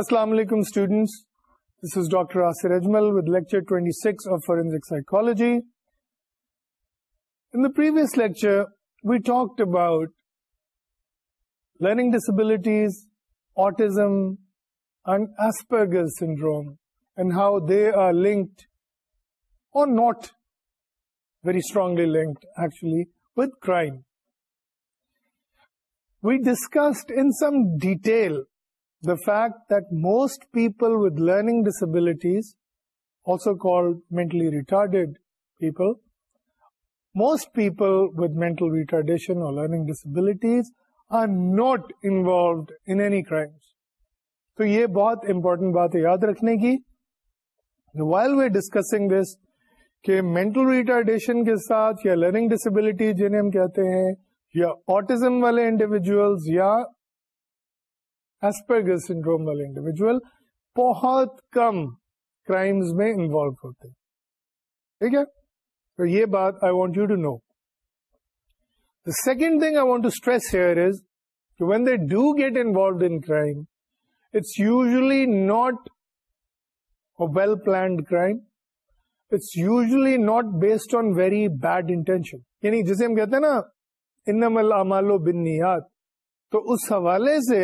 Assalamu alaikum students, this is Dr. Asir Ajmal with lecture 26 of Forensic Psychology. In the previous lecture, we talked about learning disabilities, autism and Asperger's syndrome and how they are linked or not very strongly linked actually with crime. We discussed in some detail the fact that most people with learning disabilities, also called mentally retarded people, most people with mental retardation or learning disabilities are not involved in any crimes. So, this is a very important thing. While we are discussing this, کہ mental retardation کے ساتھ یا learning disability جنہیں ہم کہتے ہیں یا autism والے انڈیویجلز یا ایسپرگر سنڈروم والے انڈیویجل بہت کم کرائمز میں انوالو ہوتے ٹھیک ہے تو یہ بات I want you to know the second thing I want to stress here وانٹریس when they do get involved in crime it's usually not well planned crime it's usually not based on very bad intention یعنی جسے ہم کہتے ہیں نا انم العمال و بنیاد تو اس حوالے سے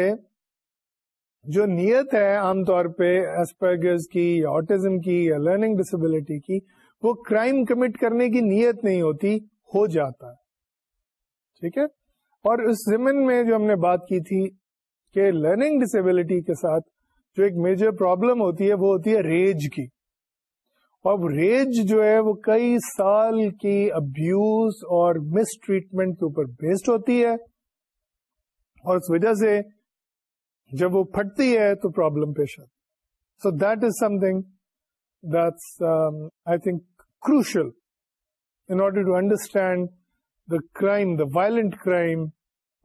جو نیت ہے عام طور پہ اسپرگز کی یا لرننگ ڈسبلٹی کی وہ کرائم کمٹ کرنے کی نیت نہیں ہوتی ہو جاتا ہے ٹھیک ہے اور اس زمین میں جو ہم نے بات کی تھی کہ لرننگ ڈسبلٹی کے ساتھ جو ایک میجر پرابلم ہوتی ہے وہ ہوتی ہے ریج کی اور ریج جو ہے وہ کئی سال کی ابیوز اور مس ٹریٹمنٹ کے اوپر بیسڈ ہوتی ہے اور اس وجہ سے جب وہ پھٹتی ہے تو پرابلم پیش آتی so that is something that's I think crucial in order to understand the crime the violent crime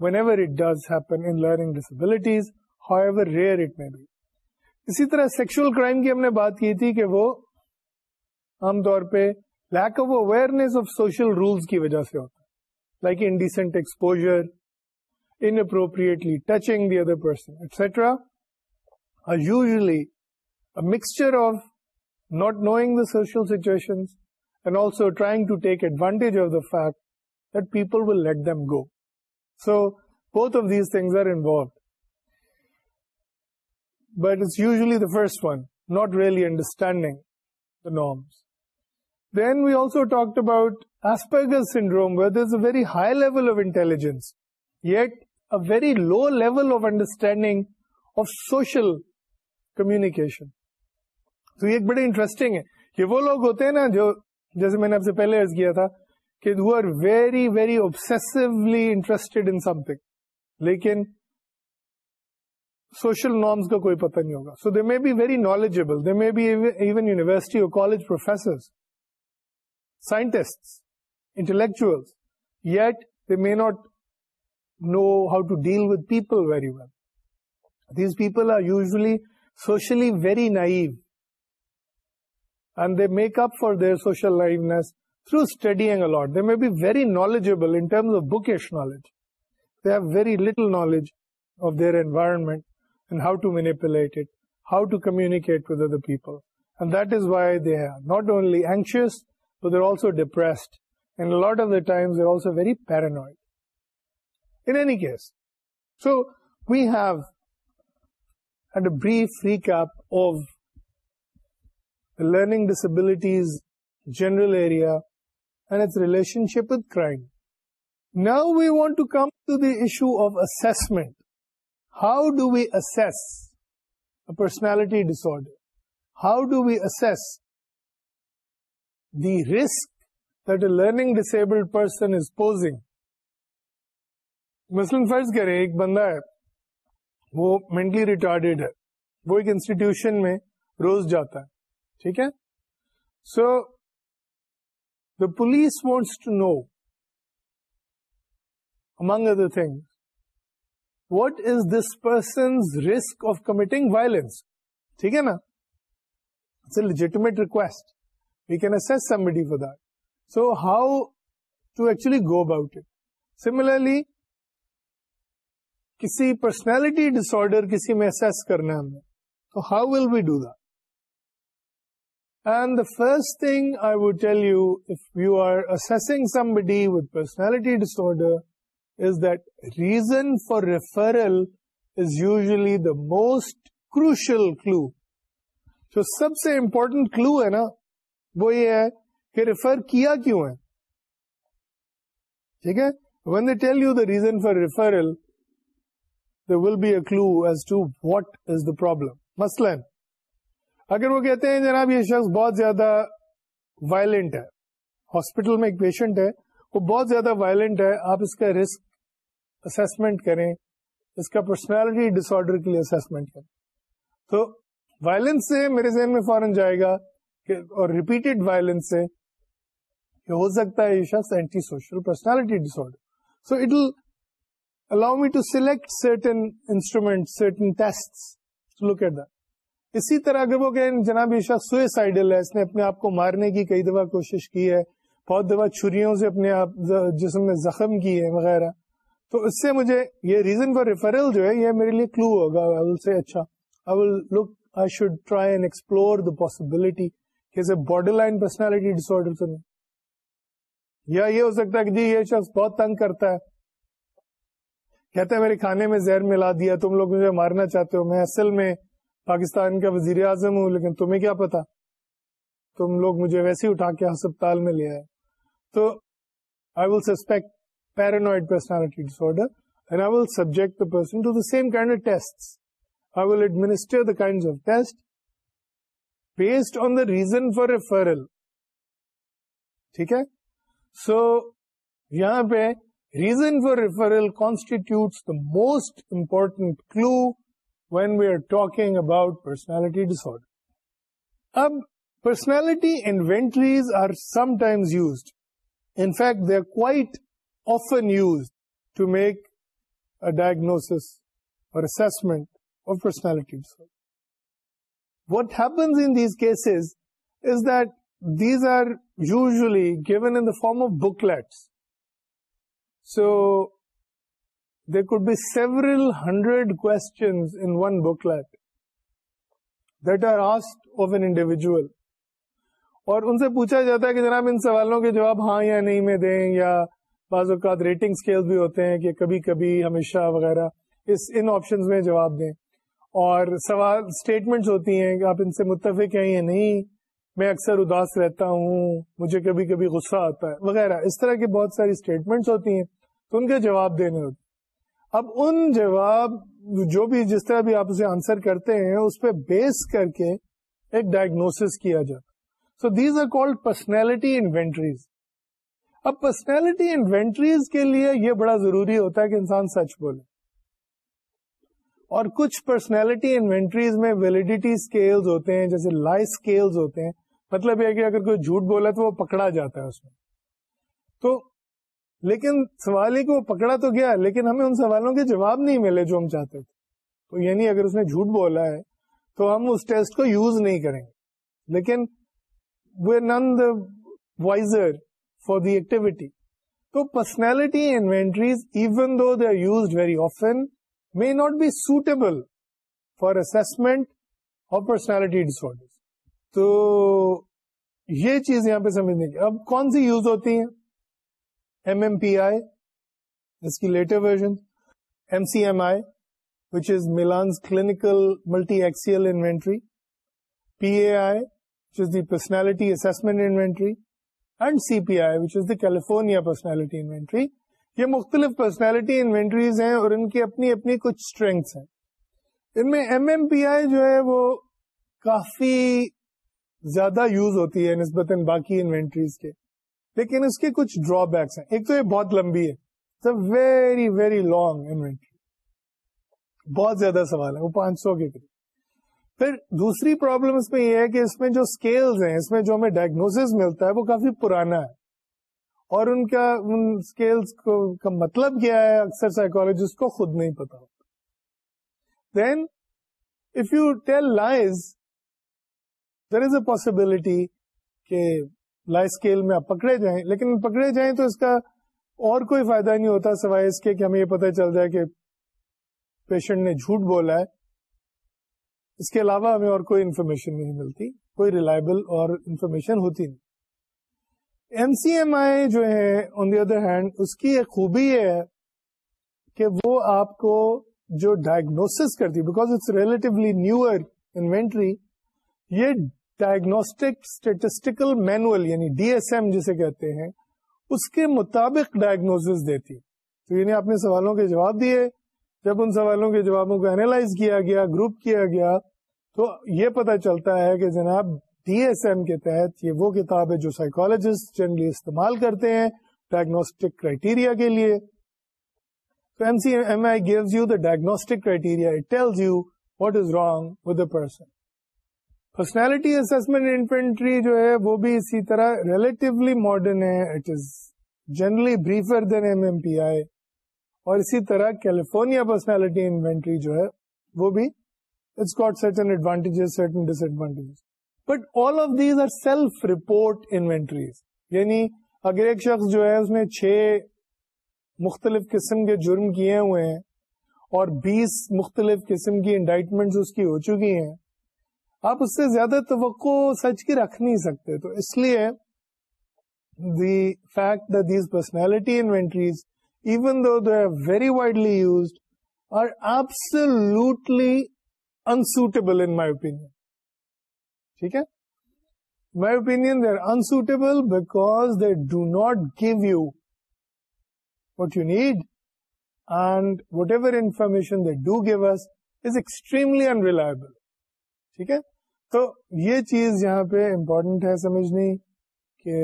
whenever it does happen in learning disabilities however rare it میں اسی طرح سیکشل کرائم کی ہم نے بات کی تھی کہ وہ عام طور پہ lack of awareness of social rules کی وجہ سے ہوتا ہے like indecent exposure inappropriately touching the other person, etc., are usually a mixture of not knowing the social situations and also trying to take advantage of the fact that people will let them go. So both of these things are involved. But it's usually the first one, not really understanding the norms. Then we also talked about Asperger's syndrome, where there's a very high level of intelligence, yet very low level of understanding of social communication تو یہ بڑے interesting کہ وہ لوگ ہوتے ہیں نا جو جیسے میں نے پہلے ارض کیا تھا کہ though are very very obsessively interested انگ لیکن سوشل نارمس کا کوئی پتا نہیں ہوگا so they may be very knowledgeable they may be even university اور college professor scientist intellectual they may not know how to deal with people very well these people are usually socially very naive and they make up for their social may be very knowledgeable little knowledge of their environment how to manipulate it how to communicate with other people ideally anxious depressive very paranoid In any case, so we have had a brief recap of the learning disabilities general area and its relationship with crime. Now we want to come to the issue of assessment. How do we assess a personality disorder? How do we assess the risk that a learning disabled person is posing مثلاً فرض کرے ایک بندہ ہے وہ mentally retarded ہے وہ ایک انسٹیٹیوشن میں روز جاتا ہے ٹھیک ہے so the police wants to know among other thing what is this person risk of committing violence ٹھیک ہے نا it's a legitimate request we can that so how to actually go about it similarly کسی personality disorder کسی میں assess کرنا ہے ہمیں تو how will be do and the first thing I would tell you if you are assessing somebody with personality disorder is that reason for referral is usually the most crucial clue جو سب سے important کلو ہے نا وہ یہ ہے کہ refer کیا کیوں ہے ٹھیک ہے one tell you the reason for referral will be as to what is the problem مثلاً اگر وہ کہتے ہیں جناب یہ شخص بہت زیادہ وائلنٹ ہے ہاسپٹل میں ایک پیشنٹ ہے وہ بہت زیادہ وائلنٹ ہے آپ اس کا رسک اسسمنٹ کریں اس کا پرسنالٹی ڈس آرڈر کے لیے اسسمنٹ کریں تو وائلنس سے میرے ذہن میں فوراً جائے گا اور ریپیٹڈ وائلنس سے کہ ہو سکتا ہے یہ شخص antisocial personality disorder so it allow me to select certain instruments, certain tests. Test look at that. اسی طرح وہ ہے اس نے اپنے آپ کو مارنے کی کئی دفعہ کوشش کی ہے بہت دفعہ چھریوں سے اپنے جسم میں زخم کی ہے وغیرہ تو اس سے مجھے یہ ریزن فار ریفرل جو ہے یہ میرے لیے کلو ہوگا اچھا possibility borderline personality disorder تو نہیں یا یہ ہو سکتا ہے کہ جی یہ شخص بہت تنگ کرتا ہے کہتے میرے کھانے میں زہر ملا دیا تم لوگ مجھے مارنا چاہتے ہو میں اصل میں پاکستان کا وزیر اعظم ہوں لیکن تمہیں کیا پتا تم لوگ مجھے ویسے اٹھا کے ہسپتال میں لے آئے تو I I will will suspect paranoid personality disorder and subject the person to the same kind of test I will administer kind of test based on the reason for referral ٹھیک ہے سو یہاں پہ reason for referral constitute the most important clue when we are talk about personality disorder اب personality inventories are sometimes used in fact they're quite often used to make diagnose اور form of booklets so could could be several hundred in booklet that are asked of an individual اور ان سے پوچھا جاتا ہے کہ جناب ان سوالوں کے جواب ہاں یا نہیں میں دیں یا بعض اوقات ریٹنگ اسکیل بھی ہوتے ہیں کہ کبھی کبھی ہمیشہ وغیرہ اس ان آپشن میں جواب دیں اور سوال اسٹیٹمنٹس ہوتی ہیں کہ آپ ان سے متفق ہیں یا نہیں میں اکثر اداس رہتا ہوں مجھے کبھی کبھی غصہ آتا ہے وغیرہ اس طرح کی بہت ساری اسٹیٹمنٹس ہوتی ہیں تو ان کے جواب دینے ہوتے اب ان جواب جو بھی جس طرح بھی آپ اسے آنسر کرتے ہیں اس پہ بیس کر کے ایک ڈائگنوس کیا جاتا so these are called personality inventories اب پرسنالٹی انوینٹریز کے لیے یہ بڑا ضروری ہوتا ہے کہ انسان سچ بولے اور کچھ پرسنالٹی انوینٹریز میں ویلڈیٹی اسکیلز ہوتے ہیں جیسے لائف اسکیلز ہوتے ہیں مطلب یہ کہ اگر کوئی جھوٹ بولا تو وہ پکڑا جاتا ہے اس میں تو لیکن سوال یہ کہ وہ پکڑا تو گیا لیکن ہمیں ان سوالوں کے جواب نہیں ملے جو ہم چاہتے تھے تو یعنی اگر اس نے جھوٹ بولا ہے تو ہم اس ٹیسٹ کو یوز نہیں کریں گے لیکن none the wiser for the activity تو personality inventories even though they are used very often may not be suitable for assessment اور پرسنالٹی ڈسرڈر تو یہ چیز یہاں پہ سمجھنے کی اب کون سی یوز ہوتی ہیں ایم ایم پی آئی اس کی later version M C M I which is Millon's clinical multiaxial inventory P A I which is the personality assessment inventory and C P I which is the California personality inventory یہ مختلف personality inventories ہیں اور ان کی اپنی اپنی کچھ strengths ہیں ان میں ایم ایم پی آئی جو ہے وہ کافی زیادہ یوز ہوتی ہے نسبتاً باقی انوینٹریز کے لیکن اس کے کچھ ڈرا بیکس ہیں ایک تو یہ بہت لمبی ہے ویری ویری لانگ انوینٹری بہت زیادہ سوال ہے وہ پانچ سو کے قریب پھر دوسری پرابلم اس میں یہ ہے کہ اس میں جو اسکیل ہیں اس میں جو ہمیں ڈائگنوس ملتا ہے وہ کافی پرانا ہے اور ان کا ان اسکیلس کا مطلب کیا ہے اکثر سائیکولوجسٹ کو خود نہیں پتا ہوتا then if you tell lies there is a possibility کہ لائف اسکیل میں آپ پکڑے جائیں لیکن پکڑے جائیں تو اس کا اور کوئی فائدہ نہیں ہوتا سوائے اس کے کہ ہمیں یہ پتا چل جائے کہ پیشنٹ نے جھوٹ بولا ہے اس کے علاوہ ہمیں اور کوئی انفارمیشن نہیں ملتی کوئی ریلائبل اور انفارمیشن ہوتی نہیں ایم سی ایم آئی جو ہے آن دی ادر ہینڈ اس کی ایک خوبی ہے کہ وہ آپ کو جو ڈائگنوس کرتی بیکاز ریلیٹیولی نیوئر انوینٹری یہ ڈائگنوسٹک اسٹیٹسٹیکل مینوئل یعنی ڈی ایس ایم جسے کہتے ہیں اس کے مطابق ڈائگنوز دیتی تو یعنی آپ نے سوالوں کے جواب دیے جب ان سوالوں کے جوابوں کو اینالائز کیا گیا گروپ کیا گیا تو یہ پتا چلتا ہے کہ جناب ڈی ایس ایم کے تحت یہ وہ کتاب ہے جو سائیکولوجسٹ جنرلی استعمال کرتے ہیں ڈائگنوسٹک کرائٹیریا کے لیے تو M C M I gives you the diagnostic criteria it tells you what is wrong with a person personality inventory جو ہے وہ بھی اسی طرح ریلیٹیولی ماڈرن ہے it is generally briefer than M M P I اور اسی طرح کیلیفورنیا پرسنالٹی انوینٹری جو ہے وہ بھی it's got certain advantages certain disadvantages but all of these are self report inventories یعنی اگر ایک شخص جو ہے اس نے چھ مختلف قسم کے جرم کیے ہوئے ہیں اور بیس مختلف قسم کی انڈائٹمنٹ اس کی ہو چکی ہیں آپ اس سے زیادہ توقع سچ کی رکھ نہیں سکتے تو اس لیے the fact these personality inventories even though are very widely used اور آپ سے totally unsuitable in my opinion ٹھیک ہے my opinion they are unsuitable because they do not give you what you need and whatever information they do give is extremely unreliable ٹھیک ہے تو یہ چیز یہاں پہ امپورٹنٹ ہے سمجھنی کہ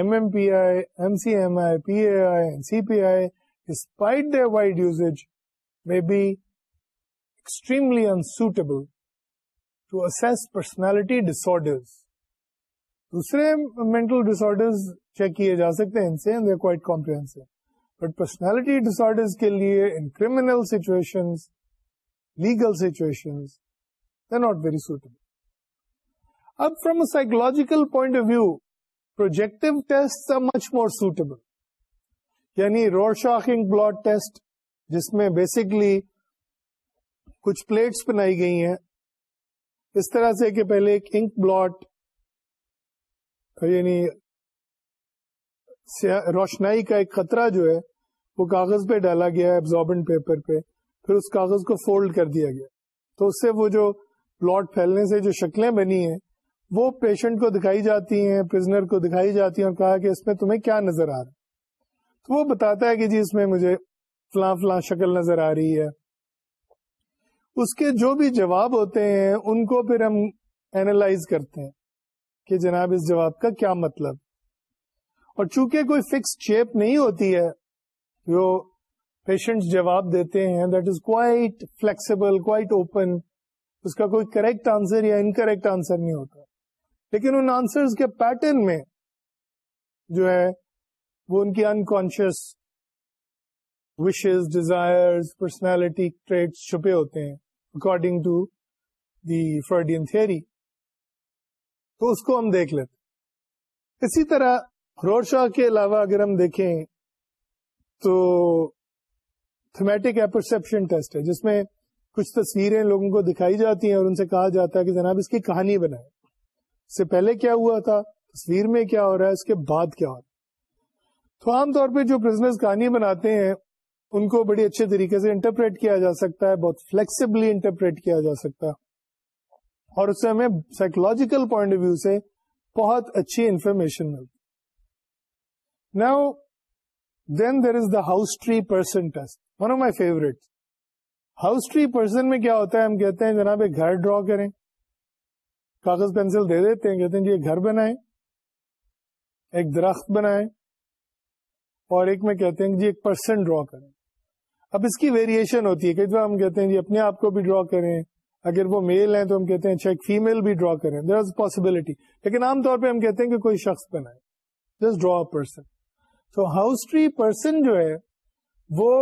M M P I M C M I P A I C P I despite the wide use میں ایکسٹریملی انسوٹیبل ٹو اس پرسنالٹی ڈسرز دوسرے مینٹل ڈس چیک کیے جا سکتے ہیں ان سے بٹ پرسنالٹی ڈسرز کے لیے in criminal situation legal situation they not very suitable اب from a psychological point of view test are much more suitable یعنی روڈ شاکنگ بلڈ ٹیسٹ جس میں بیسکلی کچھ پلیٹس بنائی گئی ہیں اس طرح سے کہ پہلے ایک انک بلاٹ یعنی روشنائی کا ایک خطرہ جو ہے وہ کاغذ پہ ڈالا گیا ابزاربنٹ پیپر پہ پھر اس کاغذ کو فولڈ کر دیا گیا تو اس سے وہ جو بلاٹ پھیلنے سے جو شکلیں بنی ہیں وہ پیشنٹ کو دکھائی جاتی ہیں پرزنر کو دکھائی جاتی ہیں اور کہا کہ اس میں تمہیں کیا نظر آ رہا تو وہ بتاتا ہے کہ جی اس میں مجھے فلاں فلاں شکل نظر آ رہی ہے اس کے جو بھی جواب ہوتے ہیں ان کو پھر ہم اینالائز کرتے ہیں کہ جناب اس جواب کا کیا مطلب اور چونکہ کوئی فکس شیپ نہیں ہوتی ہے جو پیشنٹ جواب دیتے ہیں that is quite flexible quite open اس کا کوئی کریکٹ آنسر یا انکریکٹ آنسر نہیں ہوتا لیکن ان آنسرز کے پیٹرن میں جو ہے وہ ان کی unconscious wishes desire personality traits چھپے ہوتے ہیں according to the Freudian theory تو اس کو ہم دیکھ لیتے اسی طرح روڈ شاہ کے علاوہ اگر ہم دیکھیں تو تھمیٹک اپرسپشن ٹیسٹ ہے جس میں کچھ تصویریں لوگوں کو دکھائی جاتی ہیں اور ان سے کہا جاتا ہے کہ جناب اس کی کہانی بنائے سے پہلے کیا ہوا تھا تصویر میں کیا ہو رہا ہے اس کے بعد کیا ہو رہا تو عام طور پہ جو کہانی بناتے ہیں ان کو بڑی اچھے طریقے سے انٹرپریٹ کیا جا سکتا ہے بہت فلیکسیبلی انٹرپریٹ کیا جا سکتا ہے اور اس سے ہمیں سائیکولوجیکل پوائنٹ آف ویو سے بہت اچھی انفارمیشن ملتی now then there is the house tree person test one of my favourite house tree person میں کیا ہوتا ہے ہم کہتے ہیں جناب گھر ڈرا کریں کاغذ پینسل دے دیتے ہیں کہتے ہیں جی ایک گھر بنائیں ایک درخت بنائیں اور ایک میں کہتے ہیں جی ایک پرسن ڈرا کریں اب اس کی ویریشن ہوتی ہے کہ ہم کہتے ہیں جی اپنے آپ کو بھی ڈرا کریں اگر وہ میل ہیں تو ہم کہتے ہیں اچھا ایک فیمل بھی ڈرا کریں دیر از پاسبلٹی لیکن عام طور پہ ہم کہتے ہیں کہ کوئی شخص بنائے جس ڈرا پرسن تو ہاؤس ٹری پرسن جو ہے وہ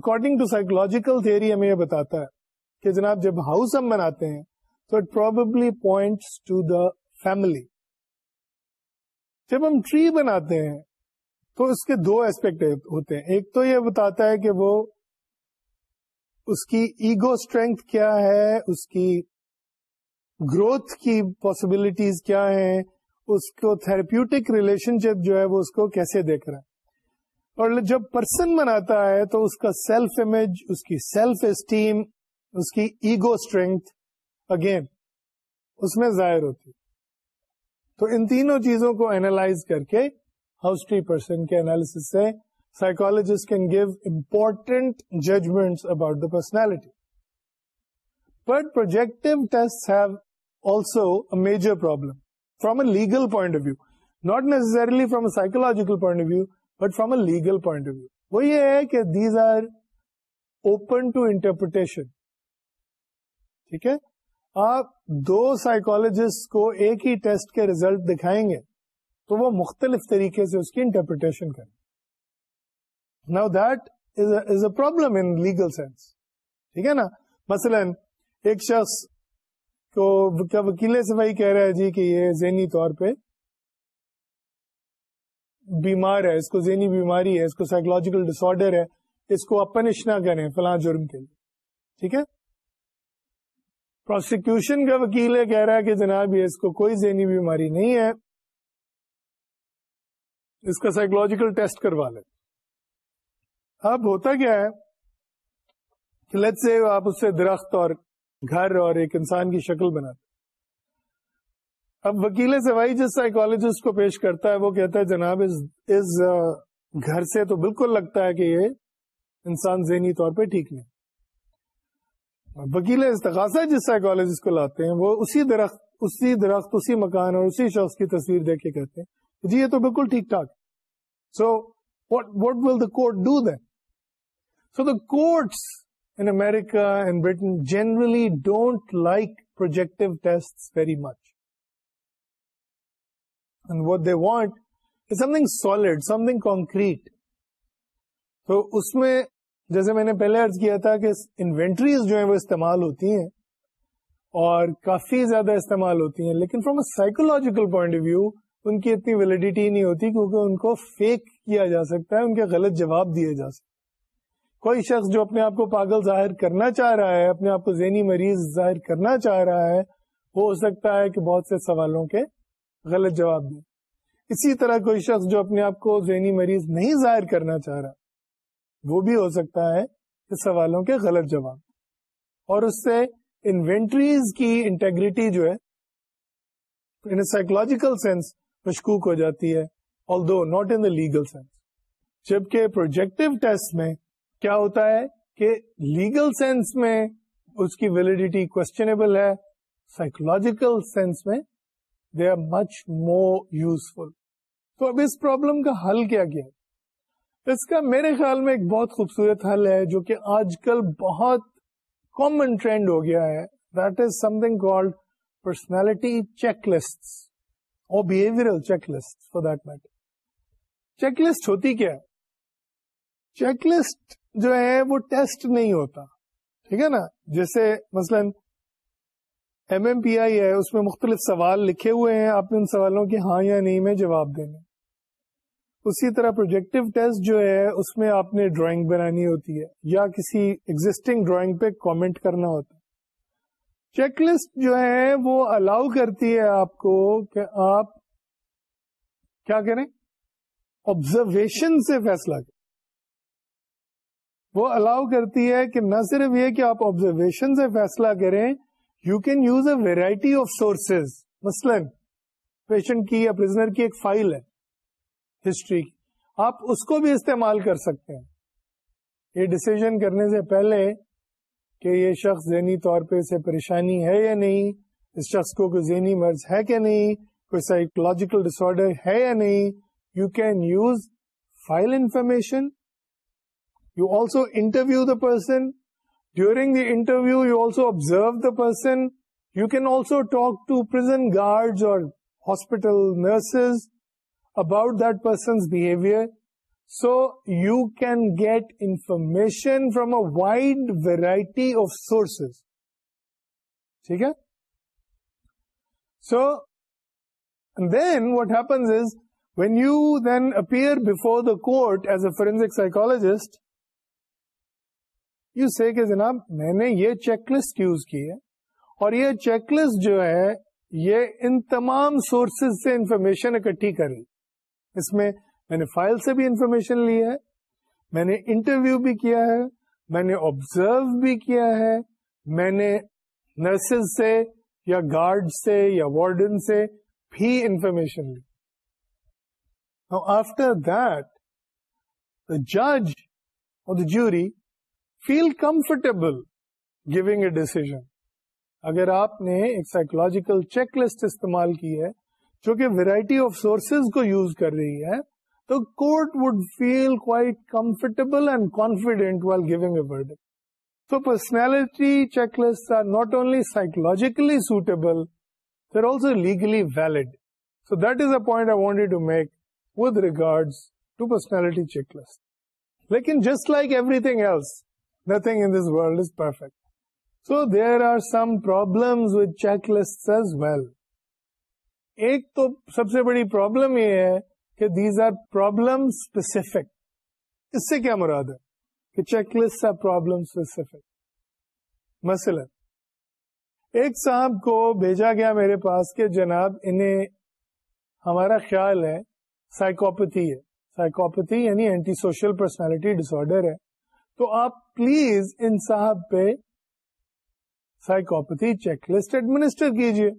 اکارڈنگ ٹو سائیکولوجیکل تھیوری ہمیں یہ بتاتا ہے کہ جناب جب ہاؤس ہم بناتے ہیں تو it probably points to the family جب ہم ٹری بناتے ہیں تو اس کے دو ایسپیکٹ ہوتے ہیں ایک تو یہ بتاتا ہے کہ وہ اس کی ایگو اسٹرینتھ کیا ہے اس کی گروتھ کی پاسبلٹیز کیا ہے اس کو تھراپیوٹک ریلیشن شپ جو ہے وہ اس کو کیسے دیکھ رہا ہے اور جب پرسن بناتا ہے تو اس کا سیلف امیج اس کی سیلف اسٹیم اس کی ایگو اسٹرینتھ اگین اس میں ظاہر ہوتی تو ان تینوں چیزوں کو اینالائز کر کے ہاؤس ٹری پرسن کے اینالس سے psychologist can give important judgment about the personality but projective test have also a major problem from a legal point of view not necessarily from a psychological point of view but from a legal point of view وہ یہ ہے کہ these are open to interpretation ٹھیک ہے آپ دو psychologist کو ایک ہی ٹیسٹ کے ریزلٹ دکھائیں گے تو وہ مختلف طریقے سے اس کی انٹرپریٹیشن کریں now that is a problem in legal sense ٹھیک ہے نا مثلا ایک شخص کو کیا وکیل سے وہی کہہ ہے جی کہ یہ ذہنی طور پہ بیمار ہے اس کو ذہنی بیماری ہے اس کو سائیکولوجیکل ڈس ہے اس کو اپنش نہ کریں فلاں جرم کے لیے ٹھیک ہے پروسیکیوشن کا وکیل ہے کہہ رہا ہے کہ جناب یہ اس کو کوئی ذہنی بیماری نہیں ہے اس کا سائیکولوجیکل ٹیسٹ کروا لیں اب ہوتا کیا ہے کہ لیٹ سے آپ اس سے درخت اور گھر اور ایک انسان کی شکل بناتے اب وکیل سوائی جس سائیکولوجسٹ کو پیش کرتا ہے وہ کہتا ہے جناب اس اس گھر سے تو بالکل لگتا ہے کہ یہ انسان ذہنی طور پہ ٹھیک نہیں وکیل استغاثہ جس سائیکالوجسٹ کو لاتے ہیں وہ اسی درخت اسی درخت اسی مکان اور اسی شخص کی تصویر دیکھ کے کہتے ہیں جی یہ تو بالکل ٹھیک ٹھاک so what what will the court do then so the courts in America and Britain generally don't like projective test very much and what they want something solid something concrete تو اس میں جیسے میں نے پہلے ارض کیا تھا کہ انوینٹریز جو ہیں وہ استعمال ہوتی ہیں اور کافی زیادہ استعمال ہوتی ہیں لیکن from a psychological point of view ان کی اتنی ویلیڈیٹی نہیں ہوتی کیونکہ ان کو فیک کیا جا سکتا ہے ان کے غلط جواب دیے جا سکتے کوئی شخص جو اپنے آپ کو پاگل ظاہر کرنا چاہ رہا ہے اپنے آپ کو ذہنی مریض ظاہر کرنا چاہ رہا ہے وہ ہو سکتا ہے کہ بہت سے سوالوں کے غلط جواب دیں اسی طرح کوئی شخص جو اپنے آپ کو ذہنی مریض نہیں ظاہر کرنا چاہ رہا وہ بھی ہو سکتا ہے سوالوں کے غلط جواب اور اس سے انوینٹریز کی انٹیگریٹی جو ہے ان اے سائیکولوجیکل سینس مشکوک ہو جاتی ہے although not in legal sense جبکہ پروجیکٹو ٹیسٹ میں کیا ہوتا ہے کہ لیگل سینس میں اس کی ویلیڈیٹی کوشچنیبل ہے سائیکولوجیکل سینس میں they are much more useful تو اب اس پرابلم کا حل کیا گیا ہے اس کا میرے خیال میں ایک بہت خوبصورت حل ہے جو کہ آج کل بہت کامن ٹرینڈ ہو گیا ہے that is something called personality checklist اور checklist that matter check check list list ہوتی کیا جو ہے وہ ٹیسٹ نہیں ہوتا ٹھیک ہے نا جیسے مثلا ایم ایم پی آئی ہے اس میں مختلف سوال لکھے ہوئے ہیں آپ نے ان سوالوں کے ہاں یا نہیں میں جواب دینے اسی طرح پروجیکٹو ٹیسٹ جو ہے اس میں آپ نے ڈرائنگ بنانی ہوتی ہے یا کسی ایگزٹنگ ڈرائنگ پہ کامنٹ کرنا ہوتا ہے چیک لسٹ جو ہے وہ الاؤ کرتی ہے آپ کو کہ آپ کیا کریں آبزرویشن سے فیصلہ کریں وہ الاؤ کرتی ہے کہ نہ صرف یہ کہ آپ آبزرویشن سے فیصلہ کریں you can use a variety of sources مثلاً پیشنٹ کی یا پرزنر کی ایک فائل ہے ہسٹری آپ اس کو بھی استعمال کر سکتے ہیں یہ ڈسیزن کرنے سے پہلے کہ یہ شخص ذہنی طور پہ اسے پریشانی ہے یا نہیں اس شخص کو کوئی ذہنی مرض ہے کہ نہیں کوئی سائیکولوجیکل ڈس آرڈر ہے یا نہیں you can use file information you also interview the person during the interview you also observe the person you can also talk to prison اور hospital nurses about person's behaviour so you can get information from a wide variety of sources ٹھیک ہے so then what happens is when you then appear before the court as a forensic psychologist you see کے جناب میں نے یہ check list use کی ہے اور یہ چیک لسٹ جو ہے یہ ان تمام سورسز سے انفارمیشن اکٹھی کری اس میں میں نے فائل سے بھی انفارمیشن لی ہے میں نے انٹرویو بھی کیا ہے میں نے آبزرو بھی کیا ہے میں نے نرسز سے یا گارڈ سے یا وارڈن سے بھی انفارمیشن لی آفٹر دیٹ دا جج or the jury feel comfortable giving a decision اگر آپ نے ایک سائکولوجیکل چیک لسٹ استعمال کی ہے جو کہ ویرائٹی آف سورسز کو یوز کر رہی ہے تو court would feel quite comfortable and confident well giving a bird so personality checklist are not only psychologically suitable they're also legally valid so that is a point I wanted to make with regard to personality checklist لیکن just like everything else nothing in this world is perfect so there are some problems well ایک تو سب سے بڑی problem یہ ہے کہ these are problem specific اس سے کیا مراد ہے کہ check list are problem specific مثلا ایک صاحب کو بھیجا گیا میرے پاس کہ جناب انہیں ہمارا خیال ہے سائیکوپتھی ہے سائیکوپتھی یعنی anti social personality disorder ہے تو آپ پلیز ان صاحب پہ سائیکوپتھی چیک لسٹ ایڈمنسٹر کیجیے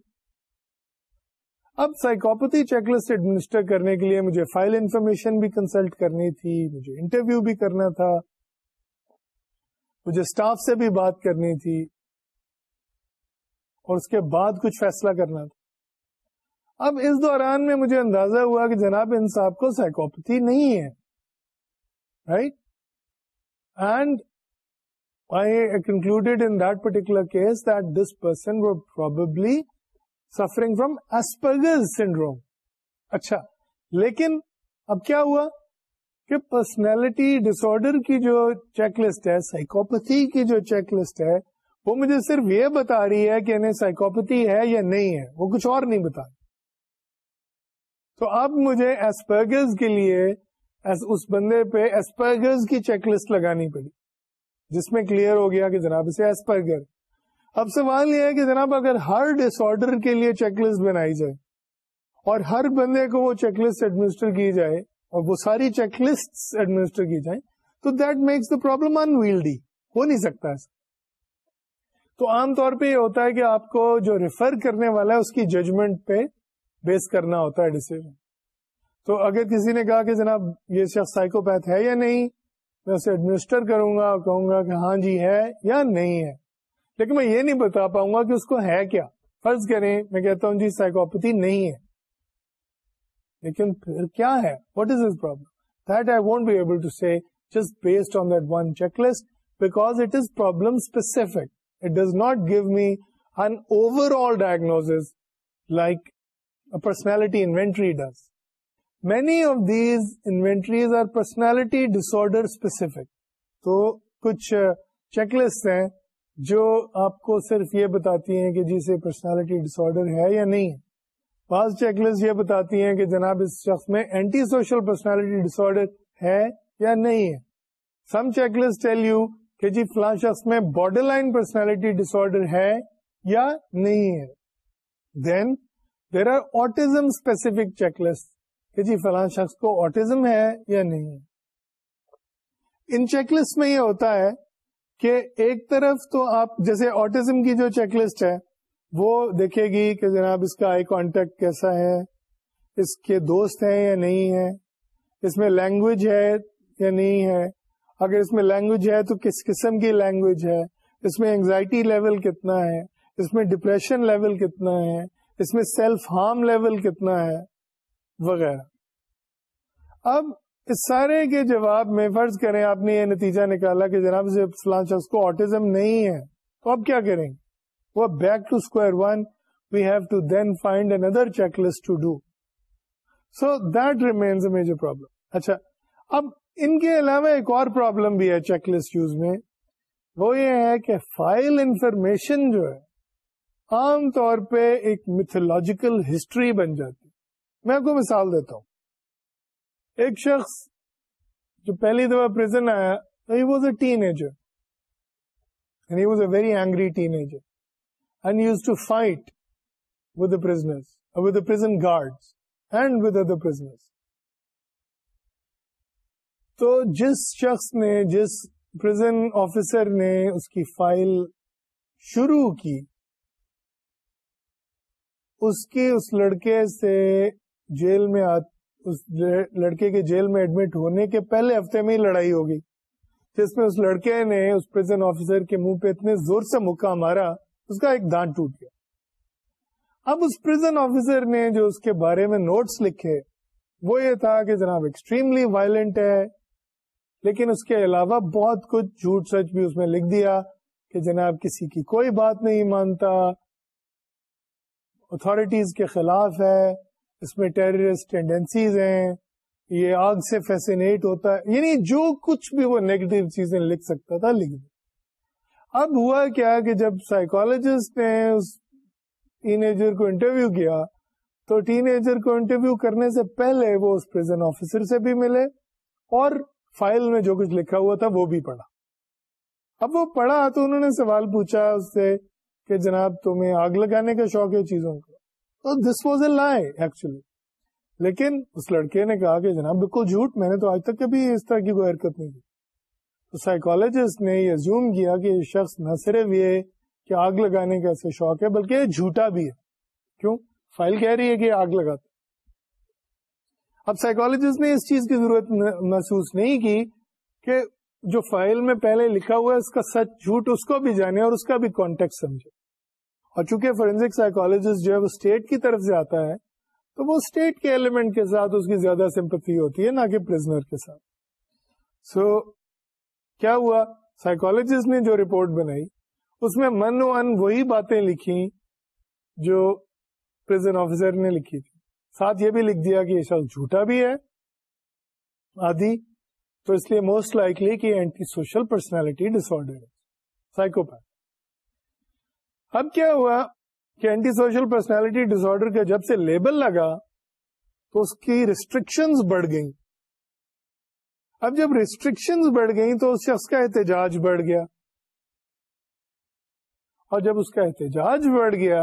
اب سائیکوپتھی چیک لسٹ ایڈمنسٹر کرنے کے لیے مجھے فائل انفارمیشن بھی کنسلٹ کرنی تھی مجھے انٹرویو بھی کرنا تھا مجھے اسٹاف سے بھی بات کرنی تھی اور اس کے بعد کچھ فیصلہ کرنا تھا اب اس دوران میں مجھے اندازہ ہوا کہ جناب انصاف کو سائیکوپتھی نہیں ہے right and I concluded in that particular case that this person would probably suffering from Asperger's syndrome اچھا لیکن اب کیا ہوا کہ پرسنالٹی آرڈر کی جو چیک لسٹ ہے سائیکوپھی کی جو چیک لسٹ ہے وہ مجھے صرف یہ بتا رہی ہے کہ انہیں سائیکوپتھی ہے یا نہیں ہے وہ کچھ اور نہیں بتا رہی تو اب مجھے ایسپرگز کے لیے اس بندے پہ ایسپرگز کی چیک لسٹ لگانی پڑی جس میں کلیئر ہو گیا کہ جناب اسے ایسپرگر اب سوال یہ ہے کہ جناب اگر ہر ڈس آرڈر کے لیے چیک لسٹ بنائی جائے اور ہر بندے کو وہ چیک لسٹ ایڈمنسٹر کی جائے اور وہ ساری چیک لسٹ ایڈمنسٹر کی جائیں تو that makes the problem unwieldy ہو نہیں سکتا ایسا تو عام طور پہ یہ ہوتا ہے کہ آپ کو جو ریفر کرنے والا ہے اس کی ججمنٹ پہ بیس کرنا ہوتا ہے ڈسیزن تو اگر کسی نے کہا کہ جناب یہ شخص سائیکوپیتھ ہے یا نہیں میں اسے ایڈمنسٹر کروں گا اور کہوں گا کہ ہاں جی ہے یا نہیں ہے لیکن میں یہ نہیں بتا پاؤں گا کہ اس کو ہے کیا فرض کریں میں کہتا ہوں جی سائیکوپتھی نہیں ہے لیکن پھر کیا ہے what is is problem that I won't be able to see just based on that one checklist because it is problem specific it does not give me an overall diagnose like personality inventory does many of these inventories are personality disorder specific تو کچھ check list ہیں جو آپ کو صرف یہ بتاتی ہیں کہ جی سے پرسنالٹی آرڈر ہے یا نہیں بعض چیک لسٹ یہ بتاتی ہیں کہ جناب اس شخص میں anti social personality disorder ہے یا نہیں ہے some check list tell you کہ جی فلاں شخص میں borderline personality disorder ہے یا نہیں ہے then there are autism specific checklist کہ جی فلاں شخص کو آٹیزم ہے یا نہیں ہے ان چیک لسٹ میں یہ ہوتا ہے کہ ایک طرف تو آپ جیسے آٹزم کی جو چیک لسٹ ہے وہ دیکھے گی کہ جناب اس کا آئی کانٹیکٹ کیسا ہے اس کے دوست ہیں یا نہیں ہے اس میں لینگویج ہے یا نہیں ہے اگر اس میں لینگویج ہے تو کس قسم کی لینگویج ہے اس میں انگزائٹی لیول کتنا ہے اس میں ڈپریشن لیول کتنا ہے اس میں سیلف ہارم لیول کتنا ہے وغیرہ اب اس سارے کے جواب میں فرض کریں آپ نے یہ نتیجہ نکالا کہ جناب شخص کو آٹزم نہیں ہے تو آپ کیا کریں گے وہ back to square one we have to then find another checklist to do so that remains major problem اچھا اب ان کے علاوہ ایک اور پرابلم بھی ہے چیک لسٹ یوز میں وہ یہ ہے کہ فائل انفارمیشن جو ہے عام طور پہ ایک میتھولوجیکل ہسٹری بن جاتی میں آپ کو مثال دیتا ہوں ایک شخص جو پہلی دفعہ پرزن آیا تو a very angry teenager and used to fight with with guard and with other prisoners تو جس شخص نے جس پرزن آفیسر نے اس کی فائل شروع کی اس کی اس لڑکے سے جیل میں آتے اس لڑکے کے جیل میں ایڈمٹ ہونے کے پہلے ہفتے میں ہی لڑائی ہوگی جس میں اس لڑکے نے اس آفیسر کے منہ پہ اتنے زور سے مکہ مارا اس کا ایک دان ٹوٹ گیا اب اس آفیسر نے جو اس کے بارے میں نوٹس لکھے وہ یہ تھا کہ جناب ایکسٹریملی وائلنٹ ہے لیکن اس کے علاوہ بہت کچھ جھوٹ سچ بھی اس میں لکھ دیا کہ جناب کسی کی کوئی بات نہیں مانتا اتارٹیز کے خلاف ہے اس میں ٹیررسٹ ٹینڈینسیز ہیں یہ آگ سے فیسینیٹ ہوتا ہے یعنی جو کچھ بھی وہ نیگیٹو چیزیں لکھ سکتا تھا لکھ اب ہوا کیا کہ جب نے اس کو انٹرویو کیا تو ٹیجر کو انٹرویو کرنے سے پہلے وہ اس آفیسر سے بھی ملے اور فائل میں جو کچھ لکھا ہوا تھا وہ بھی پڑھا اب وہ پڑھا تو انہوں نے سوال پوچھا اس سے کہ جناب تمہیں آگ لگانے کا شوق ہے چیزوں کو تو this was a lie actually لیکن اس لڑکے نے کہا کہ جناب بالکل جھوٹ میں نے تو آج تک کبھی اس طرح کی کوئی حرکت نہیں کی تو سائیکولوجسٹ نے یہ زوم کیا کہ یہ شخص نہ صرف یہ کہ آگ لگانے کا شوق ہے بلکہ یہ جھوٹا بھی ہے کیوں فائل کہہ رہی ہے کہ آگ لگاتا اب سائیکولوجسٹ نے اس چیز کی ضرورت محسوس نہیں کی کہ جو فائل میں پہلے لکھا ہوا ہے اس کا سچ جھوٹ اس کو بھی جانے اور اس کا بھی کانٹیکٹ سمجھے اور چونکہ فورینسک جو ہے وہ اسٹیٹ کی طرف سے آتا ہے تو وہ اسٹیٹ کے ایلیمنٹ کے ساتھ اس کی زیادہ سمپتی ہوتی ہے نہ کہ پرزنر کے ساتھ سو so, کیا ہوا نے جو رپورٹ بنائی اس میں من و ان وہی باتیں لکھی جو پرزن آفیسر نے لکھی تھی ساتھ یہ بھی لکھ دیا کہ یہ شخص جھوٹا بھی ہے آدھی تو اس لیے موسٹ لائکلی کہ anti social personality disorder ہے سائیکوپیتھ اب کیا ہوا کہ anti social personality disorder کا جب سے لیبل لگا تو اس کی ریسٹرکشن بڑھ گئی اب جب ریسٹرکشن بڑھ گئی تو اس شخص کا احتجاج بڑھ گیا اور جب اس کا احتجاج بڑھ گیا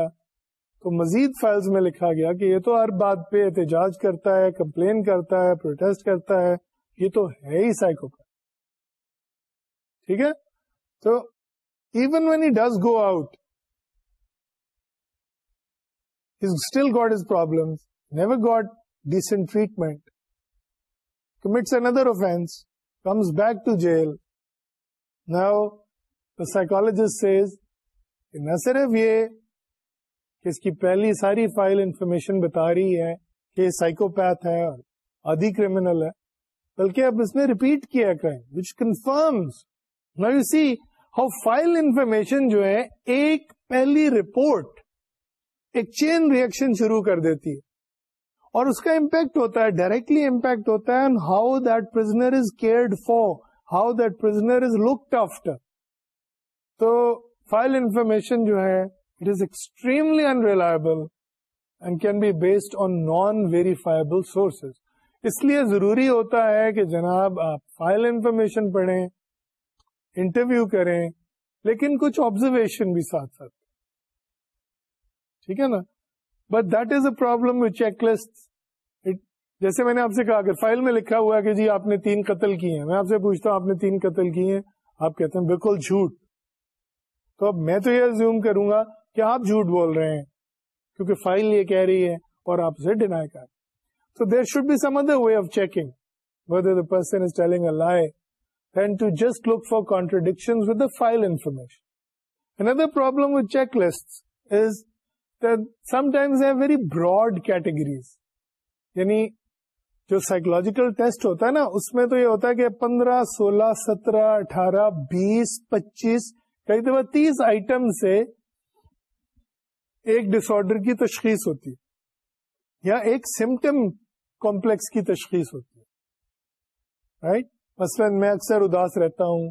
تو مزید فائلز میں لکھا گیا کہ یہ تو ہر بات پہ احتجاج کرتا ہے کمپلین کرتا ہے پروٹیسٹ کرتا ہے یہ تو ہے ہی سائیکو ٹھیک ہے تو even when he does go out still good is problem never got decent treatment commits another offence comes back to jail new psychologist نہ صرف یہ کہ اس کی پہلی ساری فائل انفارمیشن بتا رہی ہے کہ سائیکوپیتھ ہے اور آدھی کریمنل ہے بلکہ اب اس میں ریپیٹ کیا کریں which confirms no you see how file information جو ہے ایک پہلی رپورٹ ایک چین ریئیکشن شروع کر دیتی ہے اور اس کا امپیکٹ ہوتا ہے ڈائریکٹلی امپیکٹ ہوتا ہے how how that that prisoner prisoner is is cared for after تو فائل انفارمیشن جو ہے it is extremely unreliable and be based on non verifiable sources اس لیے ضروری ہوتا ہے کہ جناب آپ فائل انفارمیشن پڑھیں انٹرویو کریں لیکن کچھ آبزرویشن بھی ساتھ ساتھ ٹھیک ہے نا but that is a problem with check list جیسے میں نے آپ سے کہا اگر فائل میں لکھا ہوا ہے کہ جی آپ نے تین قتل کیے ہیں میں آپ سے پوچھتا ہوں آپ نے تین قتل کیے ہیں آپ کہتے ہیں بالکل جھوٹ تو اب میں تو یہ زوم کروں گا کہ آپ جھوٹ بول رہے ہیں کیونکہ فائل یہ کہہ رہی ہے اور آپ اسے ڈینائی کر so there should be some other way of checking whether the person is telling a lie then to just look for contradiction with the file information another problem with check list is some times very broad categories یعنی جو psychological test ہوتا ہے نا اس میں تو یہ ہوتا ہے کہ پندرہ سولہ سترہ اٹھارہ بیس پچیس کئی دفعہ تیس آئٹم سے ایک ڈس آڈر کی تشخیص ہوتی ہے یا ایک سمٹم کمپلیکس کی تشخیص ہوتی ہے رائٹ right? مثلا میں اکثر اداس رہتا ہوں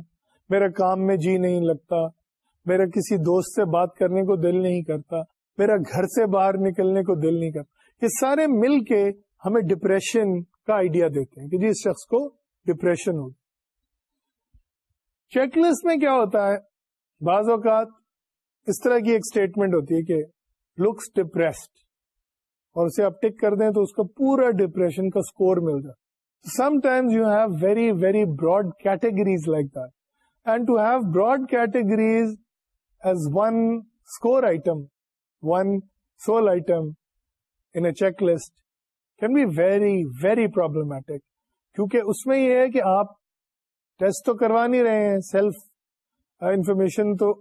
میرا کام میں جی نہیں لگتا میرا کسی دوست سے بات کرنے کو دل نہیں کرتا میرا گھر سے باہر نکلنے کو دل نہیں کر یہ سارے مل کے ہمیں ڈپریشن کا آئیڈیا دیتے ہیں کہ جی اس شخص کو ڈپریشن ہو چیک لسٹ میں کیا ہوتا ہے بعض اوقات اس طرح کی ایک اسٹیٹمنٹ ہوتی ہے کہ لکس ڈپریسڈ اور اسے آپ ٹک کر دیں تو اس کا پورا ڈپریشن کا اسکور جاتا some times you have very very broad categories like tend to have broad categories as one score item one sole item in a check list can be very very problematic کیونکہ اس میں یہ ہے کہ آپ test تو کروا نہیں رہے ہیں سیلف انفارمیشن تو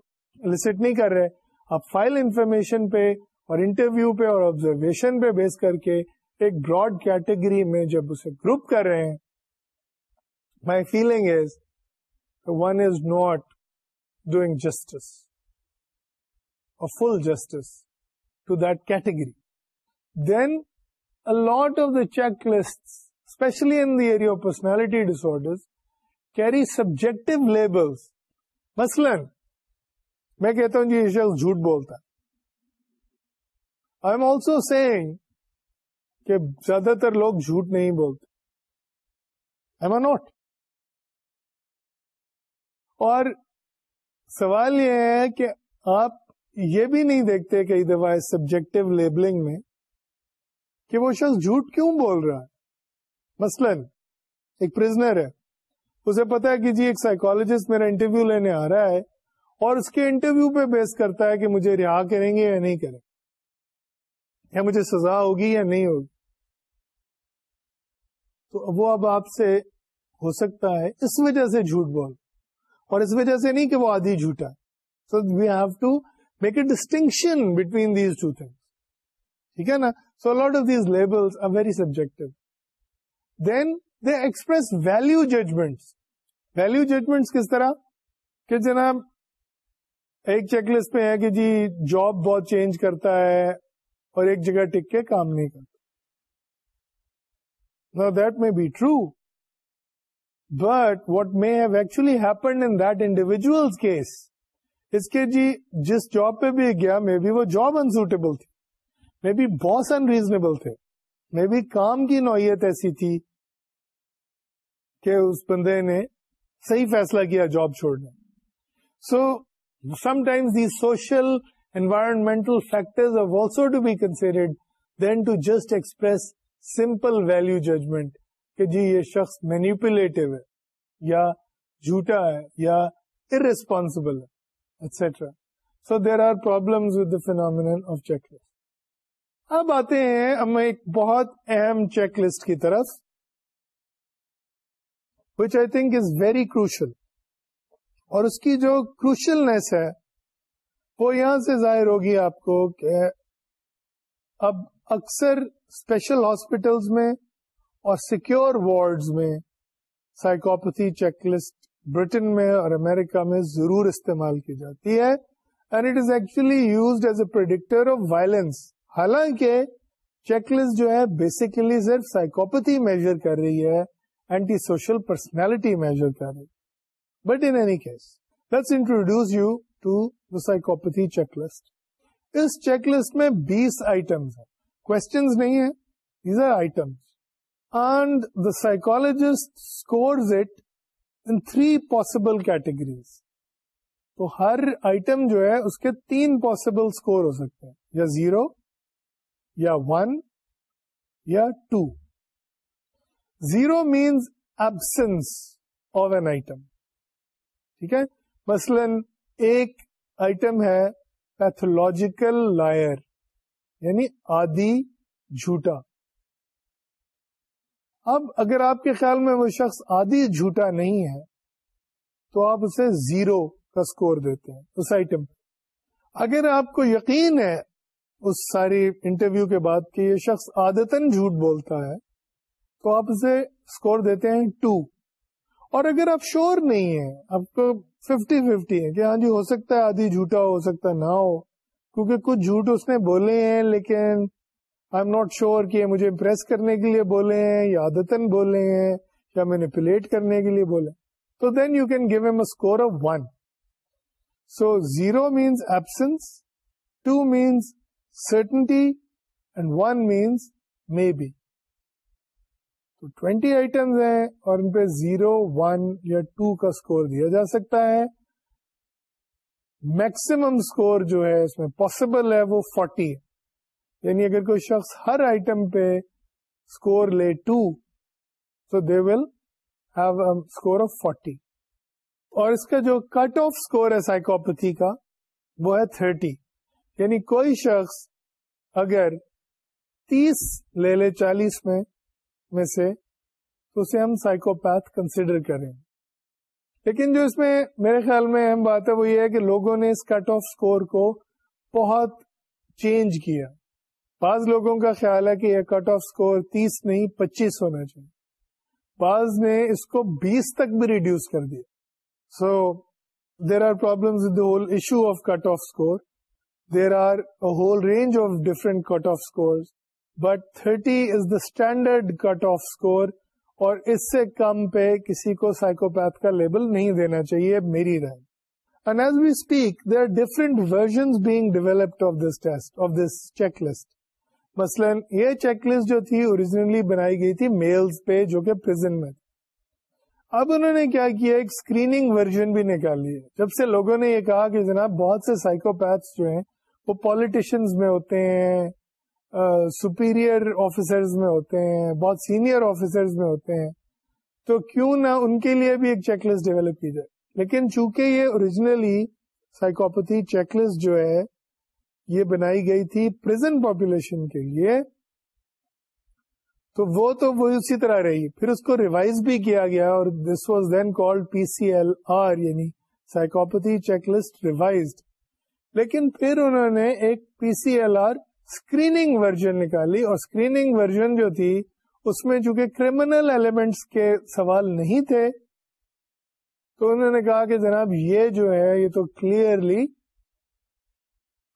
لسٹ نہیں کر رہے آپ فائل انفارمیشن پہ اور انٹرویو پہ اور آبزرویشن پہ بیس کر کے ایک براڈ کیٹیگری میں جب اسے گروپ کر رہے ہیں my feeling is one is not doing justice اور full justice category then a لٹلیرینٹی dish carry subject label میں کہتا ہوں جی، جھوٹ بولتا آئی ایم آلسو سیگ کہ زیادہ تر لوگ جھوٹ نہیں بولتے آئی آر نوٹ اور سوال یہ ہے کہ آپ یہ بھی نہیں دیکھتے کئی دفعہ سبجیکٹو لیبلنگ میں کہ وہ شخص جھوٹ کیوں بول رہا ہے ہے ہے مثلا ایک ایک پرزنر اسے پتا کہ جی سائیکولوجسٹ میرا انٹرویو لینے آ رہا ہے اور اس کے انٹرویو پہ بیس کرتا ہے کہ مجھے رہا کریں گے یا نہیں کریں یا مجھے سزا ہوگی یا نہیں ہوگی تو وہ اب آپ سے ہو سکتا ہے اس وجہ سے جھوٹ بول اور اس وجہ سے نہیں کہ وہ آدھی جھوٹا so we have to make a distinction between these two things ٹھیک ہے نا so lot of these label very subject then they express value judgments value judgments کس طرح کہ جناب ایک چیک لسٹ پہ ہے کہ جی جاب بہت چینج کرتا ہے اور ایک جگہ ٹک کے کام نہیں کرتا may be true but what may have actually happened in the case اس کے جی جس جاب پہ بھی گیا مے بی وہ جاب انسوٹیبل تھی مے بی باس انریزنیبل تھے مے بی کام کی نوعیت ایسی تھی کہ اس بندے نے صحیح فیصلہ کیا جاب چھوڑنے so some times the social environmental considered then to just express simple value judgment کہ جی یہ شخص مینیپولیٹو ہے یا جھوٹا ہے یا ارسپانسبل ہے so there are problem phenomenon of check آتے ہیں ہم ایک بہت اہم چیک لسٹ کی طرف which I think is very crucial اور اس کی جو کروشلنیس ہے وہ یہاں سے ظاہر ہوگی آپ کو کہ اب اکثر اسپیشل ہاسپٹلس میں اور سیکیور وارڈز میں سائیکوپیتھی چیک لسٹ برٹن میں اور امیرکا میں ضرور استعمال کی جاتی ہے and it is actually use as a predictor of violence حالانکہ چیک لسٹ جو ہے بیسیکلی صرف سائیکوپتھی میجر کر رہی ہے اینٹی سوشل پرسنالٹی میجر کر رہی but in case let's introduce you to the psychopathy check list us check list میں بیس آئٹم ہے کوشچنز نہیں ہیں these are item and the psychologist scores it in three possible categories تو ہر item جو ہے اس کے تین پاسبل اسکور ہو سکتے ہیں یا زیرو یا ون یا two zero means absence of an item ٹھیک ہے مثلاً ایک آئٹم ہے پیتھولوجیکل لائر یعنی آدھی جھوٹا اب اگر آپ کے خیال میں وہ شخص آدھی جھوٹا نہیں ہے تو آپ اسے زیرو کا اسکور دیتے ہیں اس آئٹم پہ اگر آپ کو یقین ہے اس ساری انٹرویو کے بعد کہ یہ شخص آدتن جھوٹ بولتا ہے تو آپ اسے اسکور دیتے ہیں ٹو اور اگر آپ شور نہیں ہیں آپ کو ففٹی ففٹی ہے کہ ہاں جی ہو سکتا ہے آدھی جھوٹا ہو سکتا ہے نہ ہو کیونکہ کچھ جھوٹ اس نے بولے ہیں لیکن آئی ایم ناٹ شیور کہ یہ مجھے امپریس کرنے کے لیے بولے ہیں یا آدتن بولے ہیں یا میں پلیٹ کرنے کے لیے بولے تو then you can give him a score of one so zero means absence two means certainty and one means maybe تو ٹوینٹی آئٹمس ہیں اور ان پہ زیرو ون یا ٹو کا اسکور دیا جا سکتا ہے میکسمم اسکور جو ہے اس میں پاسبل ہے وہ فورٹی ہے یعنی اگر کوئی شخص ہر آئٹم پہ اسکور لے ٹو تو they will have score of forty اور اس کا جو کٹ آف اسکور ہے سائیکوپیتھی کا وہ ہے تھرٹی یعنی کوئی شخص اگر تیس لے لے چالیس میں میں سے تو اسے ہم سائیکوپیتھ کنسیڈر کریں لیکن جو اس میں میرے خیال میں اہم بات ہے وہ یہ ہے کہ لوگوں نے اس کٹ آف اسکور کو بہت چینج کیا بعض لوگوں کا خیال ہے کہ یہ کٹ آف اسکور تیس نہیں پچیس ہونا چاہیے بعض نے اس کو بیس تک بھی ریڈیوس کر دیا so there are problem whole issue of cut off score there are whole range of different cut off score but thirty is the standard cut off score اور اس سے کم پہ کسی کو سائکوپیتھ کا لیبل نہیں دینا چاہیے میری And and as we speak are different versions developed of this test of this check list مثلا یہ چیک لسٹ جو تھی اوریجنلی بنائی گئی تھی میلز پہ جو کہ پرزن میں اب انہوں نے کیا کیا ایک سکریننگ ورژن بھی نکال لی ہے جب سے لوگوں نے یہ کہا کہ جناب بہت سے سائیکوپیتھس جو ہیں وہ پالیٹیشینز میں ہوتے ہیں سپیریئر آفیسرز میں ہوتے ہیں بہت سینئر آفیسرز میں ہوتے ہیں تو کیوں نہ ان کے لیے بھی ایک چیک لسٹ ڈیولپ کی جائے لیکن چونکہ یہ اوریجنلی سائیکوپیتھی چیک لسٹ جو ہے یہ بنائی گئی تھی پاپولیشن کے لیے تو وہ تو وہ اسی طرح رہی پھر اس کو ریوائز بھی کیا گیا اور this was then called P C L R یعنی سائیکوپتھی چیک لسٹ ریوائزڈ لیکن پھر انہوں نے ایک P C L R screening version نکالی اور اسکریننگ ورژن جو تھی اس میں چونکہ کریمنل ایلیمنٹس کے سوال نہیں تھے تو انہوں نے کہا کہ جناب یہ جو ہے یہ تو کلیئرلی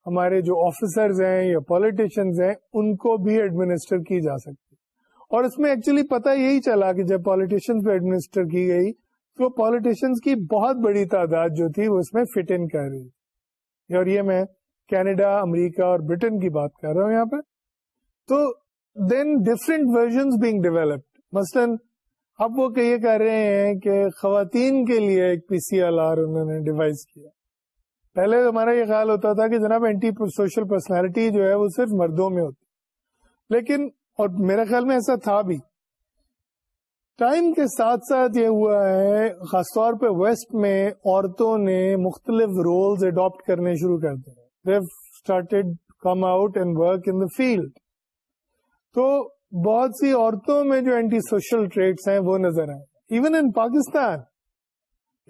ہمارے جو آفیسرز ہیں یا پالیٹیشینز ہیں ان کو بھی ایڈمنسٹر کی جا سکتی اور اس میں ایکچولی پتا یہی چلا کہ جب پالیٹیشن پہ ایڈمنسٹر کی گئی تو پالیٹیشینس کی بہت بڑی تعداد جو تھی وہ اس میں فٹ ان کر رہی اور یہ میں کینیڈا امریکہ اور برٹن کی بات کر رہا ہوں یہاں پہ تو then different version being developed مثلاً اب وہ یہ کہہ رہے ہیں کہ خواتین کے لیے ایک پی سی ایل آر انہوں نے ڈیوائز کیا پہلے ہمارا یہ خیال ہوتا تھا کہ جناب اینٹی سوشل پرسنالٹی جو ہے وہ صرف مردوں میں ہوتی لیکن اور میرے خیال میں ایسا تھا بھی ٹائم کے ساتھ ساتھ یہ ہوا ہے خاص طور پہ ویسٹ میں عورتوں نے مختلف رولز اڈاپٹ کرنے شروع کر دیے come out and work in the field تو بہت سی عورتوں میں جو اینٹی سوشل ٹریٹس ہیں وہ نظر آئے even in Pakistan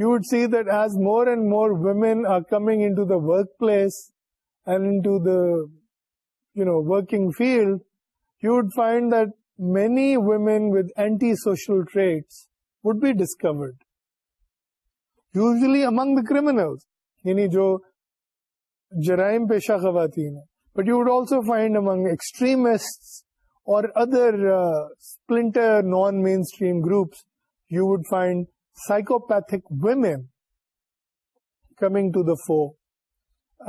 you would see that as more and more women are coming into the work place and in you know working field you would find that many women with anti social traits would be discovered usually among the criminal یعنی جو جرائم پیشہ خواتین ہیں but you would also find among extremist اور other splinter non mainstream groups you would find سائکوپی women coming to the fore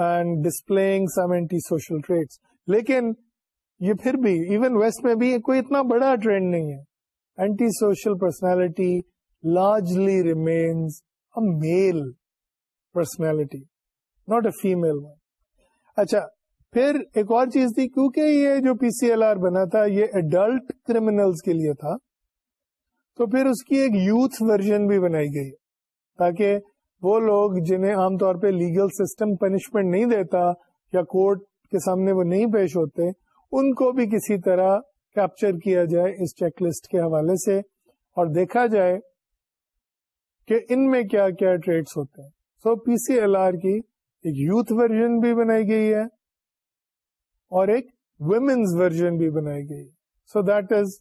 and displaying some anti social traits لیکن یہ پھر بھی ایون ویسٹ میں بھی کوئی اتنا بڑا ٹرینڈ نہیں ہے anti social personality largely remains male personality not a female اچھا پھر ایک اور چیز تھی کیونکہ یہ جو پی سی ایل آر بنا تھا یہ اڈلٹ کریمنلس کے لیے تھا تو پھر اس کی ایک یوتھ ورژن بھی بنائی گئی تاکہ وہ لوگ جنہیں عام طور پہ لیگل سسٹم پنشمنٹ نہیں دیتا یا کورٹ کے سامنے وہ نہیں پیش ہوتے ان کو بھی کسی طرح کیپچر کیا جائے اس چیک لسٹ کے حوالے سے اور دیکھا جائے کہ ان میں کیا کیا ٹریڈس ہوتے ہیں so P C L R کی ایک یوتھ ورژن بھی بنائی گئی ہے اور ایک ویمنز ورژن بھی بنائی گئی so that is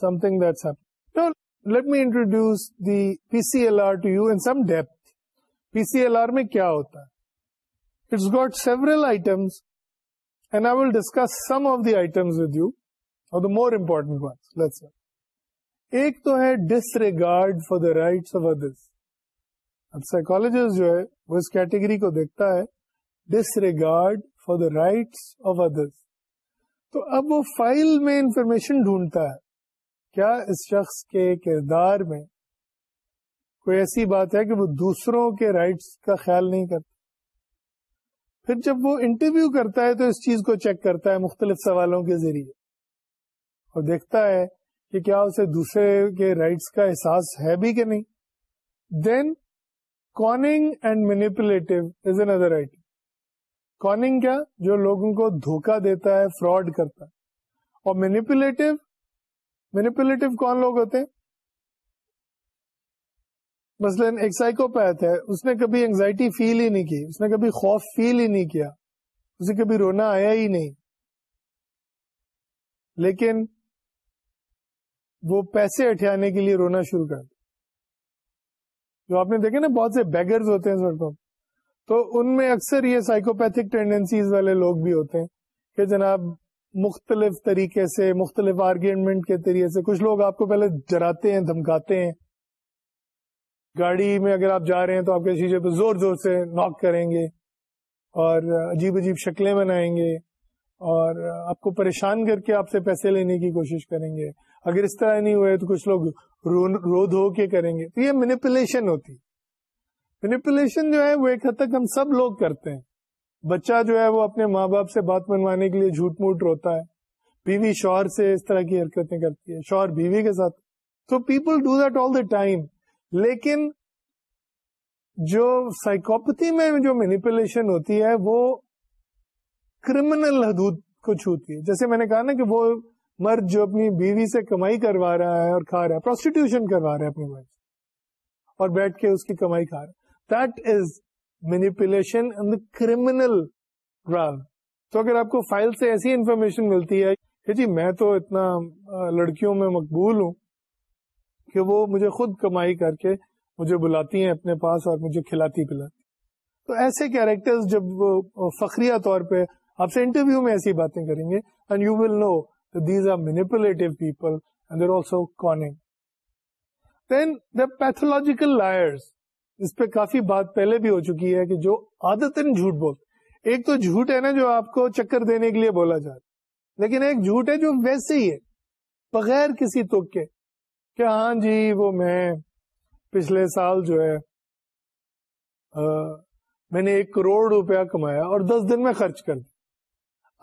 something that's this let me introduce the P C L R to you in some depth P C L R میں کیا ہوتا ہے some of the items with you اور more important ایک تو ہے disregard for the rights of others اب category کو دیکھتا ہے regard for the rights of others تو اب وہ فائل میں انفارمیشن ڈھونڈتا ہے کیا اس شخص کے کردار میں کوئی ایسی بات ہے کہ وہ دوسروں کے رائٹس کا خیال نہیں کرتا پھر جب وہ انٹرویو کرتا ہے تو اس چیز کو چیک کرتا ہے مختلف سوالوں کے ذریعے اور دیکھتا ہے کہ کیا اسے دوسرے کے رائٹس کا احساس ہے بھی کہ نہیں then conning and manipulative is another writing conning کیا جو لوگوں کو دھوکا دیتا ہے فراڈ کرتا ہے اور مینیپولیٹو مینیپولیٹو کون لوگ ہوتے ہیں مثلاً ایک سائیکوپیتھ ہے اس نے کبھی انگزائٹی فیل ہی نہیں کی اس نے کبھی خوف فیل ہی نہیں کیا اسے کبھی رونا آیا ہی نہیں لیکن وہ پیسے اٹھانے کے لیے رونا شروع کر دیا جو آپ نے دیکھے نا بہت سے بیگرز ہوتے ہیں سڑکوں تو ان میں اکثر یہ سائیکوپیتھک ٹینڈینسیز والے لوگ بھی ہوتے ہیں کہ جناب مختلف طریقے سے مختلف آرگیومنٹ کے طریقے سے کچھ لوگ آپ کو پہلے جراتے ہیں دھمکاتے ہیں گاڑی میں اگر آپ جا رہے ہیں تو آپ کے شیشے پہ زور زور سے ناک کریں گے اور عجیب عجیب شکلیں بنائیں گے اور آپ کو پریشان کر کے آپ سے پیسے لینے کی کوشش کریں گے اگر اس طرح نہیں ہوئے تو کچھ لوگ رو دھو کے کریں گے تو یہ مینیپولیشن ہوتی مینیپولیشن جو ہے وہ ایک حد تک ہم سب لوگ کرتے ہیں بچہ جو ہے وہ اپنے ماں باپ سے بات منوانے کے لیے جھوٹ موٹ روتا ہے بیوی شوہر سے اس طرح کی حرکتیں کرتی ہے شوہر بیوی کے ساتھ تو people do that all the time لیکن جو سائیکوپتھی میں جو مینیپولیشن ہوتی ہے وہ کرمنل حدود کو چھوتی ہے جیسے میں نے کہا نا کہ وہ مرد جو اپنی بیوی سے کمائی کروا رہا ہے اور کھا رہا ہے پروسٹیٹیوشن کروا رہا ہے اپنی مرد اور بیٹھ کے اس کی کمائی کھا رہا ہے دیٹ از مینیپولیشن کریمنل گران تو اگر آپ کو فائل سے ایسی انفارمیشن ملتی ہے کہ جی میں تو اتنا لڑکیوں میں مقبول ہوں کہ وہ مجھے خود کمائی کر کے مجھے بلاتی ہیں اپنے پاس اور مجھے کھلاتی پلاتی تو ایسے کیریکٹر جب فخریہ طور پہ آپ سے انٹرویو میں ایسی باتیں کریں گے and you will know these are manipulative people and also conning then the pathological liars پہ کافی بات پہلے بھی ہو چکی ہے کہ جو عادت جھوٹ بولتے ایک تو جھوٹ ہے نا جو آپ کو چکر دینے کے لیے بولا جاتا لیکن ایک جھوٹ ہے جو ویسے ہی ہے بغیر کسی تک کے کہ ہاں جی وہ میں پچھلے سال جو ہے میں نے ایک کروڑ روپیہ کمایا اور دس دن میں خرچ کر دیا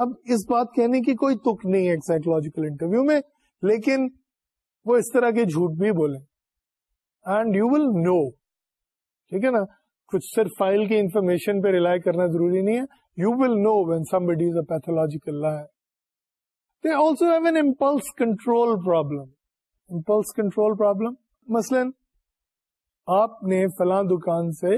اب اس بات کہنے کی کوئی تک نہیں ہے ایک سائیکولوجیکل انٹرویو میں لیکن وہ اس طرح کے جھوٹ بھی بولیں اینڈ یو ول نو ٹھیک ہے نا کچھ صرف فائل کی انفارمیشن پہ ریلائی کرنا ضروری نہیں ہے you will know when somebody is a pathological they also have an impulse impulse control control problem problem مثلاً آپ نے فلاں دکان سے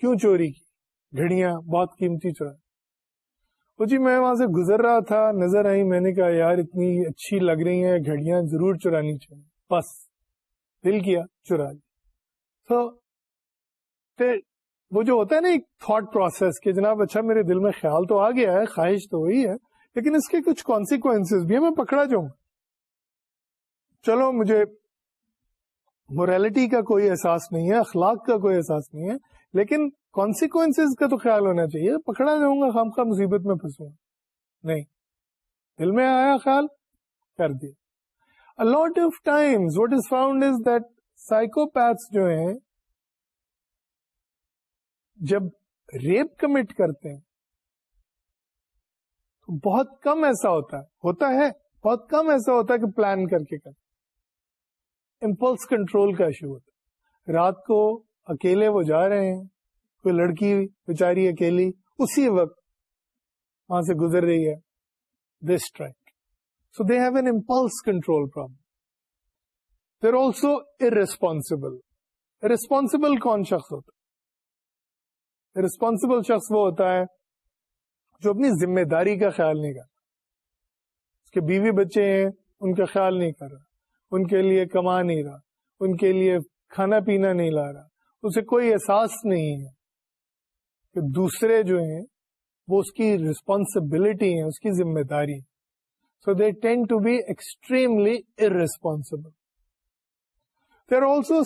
کیوں چوری کی گھڑیاں بہت قیمتی چورا جی میں وہاں سے گزر رہا تھا نظر آئی میں نے کہا یار اتنی اچھی لگ رہی ہیں گھڑیاں ضرور چرانی چاہیے بس دل کیا چرا لی وہ جو ہوتا ہے نا ایک تھاٹ پروسیس کہ جناب اچھا میرے دل میں خیال تو آ گیا ہے خواہش تو ہوئی ہے لیکن اس کے کچھ کانسیکوینس بھی ہے میں پکڑا جاؤں چلو مجھے موریلٹی کا کوئی احساس نہیں ہے اخلاق کا کوئی احساس نہیں ہے لیکن کانسیکوینس کا تو خیال ہونا چاہیے پکڑا جاؤں گا خام خواہ مصیبت میں پھنسوں گا نہیں دل میں آیا خیال کر دیا of is is found that جو ہیں جب ریپ کمٹ کرتے ہیں تو بہت کم ایسا ہوتا ہے ہوتا ہے بہت کم ایسا ہوتا ہے کہ پلان کر کے امپلس کنٹرول کا ایشو ہوتا رات کو اکیلے وہ جا رہے ہیں کوئی لڑکی بیچاری اکیلی اسی وقت وہاں سے گزر رہی ہے this trait so they have an impulse control problem there also irresponsible irresponsible کون شخص ہوتا ارسپانسبل شخص وہ ہوتا ہے جو اپنی ذمہ داری کا خیال نہیں کرتا اس کے بیوی بچے ہیں ان کا خیال نہیں کر رہا ان کے لیے کما نہیں رہا ان کے لیے کھانا پینا نہیں لا رہا اسے کوئی احساس نہیں ہے کہ دوسرے جو ہیں وہ اس کی ریسپانسبلٹی ہے اس کی ذمہ داری ہے so they tend to be extremely irresponsible also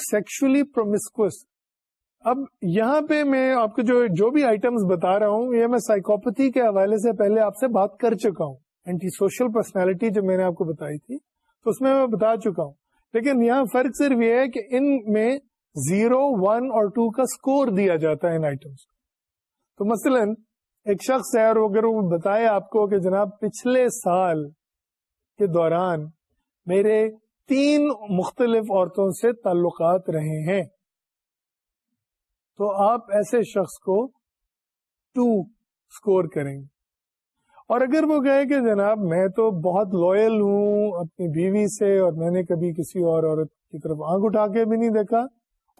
اب یہاں پہ میں آپ کو جو جو بھی آئٹمس بتا رہا ہوں یہ میں سائیکوپتھی کے حوالے سے پہلے آپ آپ سے بات کر چکا ہوں اینٹی سوشل پرسنالٹی جو میں نے کو بتائی تھی تو اس میں میں بتا چکا ہوں لیکن یہاں فرق صرف یہ ہے کہ ان میں زیرو ون اور ٹو کا اسکور دیا جاتا ہے ان آئٹمس کو تو مثلا ایک شخص ہے اور اگر وہ بتائے آپ کو کہ جناب پچھلے سال کے دوران میرے تین مختلف عورتوں سے تعلقات رہے ہیں تو آپ ایسے شخص کو ٹو اسکور کریں گے اور اگر وہ کہے کہ جناب میں تو بہت لوئل ہوں اپنی بیوی سے اور میں نے کبھی کسی اور عورت کی طرف آنکھ اٹھا کے بھی نہیں دیکھا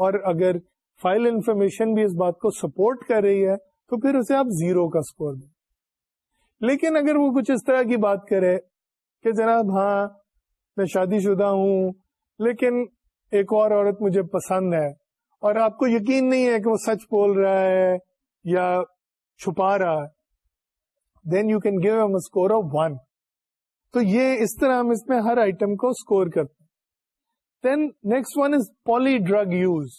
اور اگر فائل انفارمیشن بھی اس بات کو سپورٹ کر رہی ہے تو پھر اسے آپ زیرو کا اسکور دیں لیکن اگر وہ کچھ اس طرح کی بات کرے کہ جناب ہاں میں شادی شدہ ہوں لیکن ایک اور عورت مجھے پسند ہے اور آپ کو یقین نہیں ہے کہ وہ سچ بول رہا ہے یا چھپا رہا ہے then you can give them score of one تو یہ اس طرح ہم اس میں ہر آئٹم کو اسکور کرتے ہیں then next one is poly drug use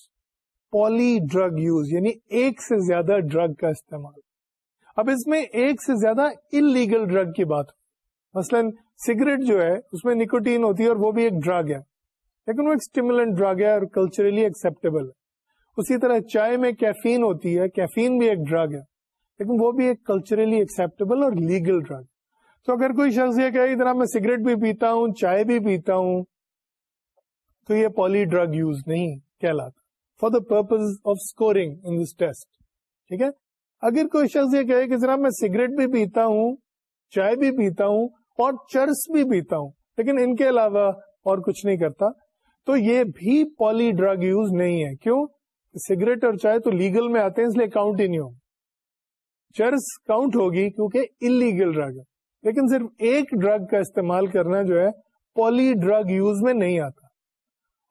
poly drug use یعنی ایک سے زیادہ ڈرگ کا استعمال اب اس میں ایک سے زیادہ انلیگل ڈرگ کی بات ہو مثلاً سگریٹ جو ہے اس میں نکوٹین ہوتی ہے اور وہ بھی ایک ڈرگ ہے لیکن وہ ایک اسٹیمولنٹ ڈرگ ہے اور کلچرلی ایکسیپٹیبل ہے اسی طرح چائے میں کیفین ہوتی ہے کیفین بھی ایک ڈرگ ہے لیکن وہ بھی ایک کلچرلی ایکسیپٹیبل اور لیگل ڈرگ تو اگر کوئی شخص یہ کہ سگریٹ بھی پیتا ہوں چائے بھی پیتا ہوں تو یہ پالی ڈرگ یوز نہیں کہلاتا for the purpose of scoring in this test ٹھیک ہے اگر کوئی شخص یہ کہے کہ جناب میں سگریٹ بھی پیتا ہوں چائے بھی پیتا ہوں اور چرس بھی پیتا ہوں لیکن ان کے علاوہ اور کچھ نہیں کرتا تو یہ بھی پالی ڈرگ یوز نہیں ہے کیوں سگریٹ اور چائے تو لیگل میں آتے ہیں اس لیے کاؤنٹ ہی نہیں چرس کاؤنٹ ہوگی کیونکہ انلیگل ڈرگ ہے لیکن صرف ایک ڈرگ کا استعمال کرنا جو ہے پالی ڈرگ یوز میں نہیں آتا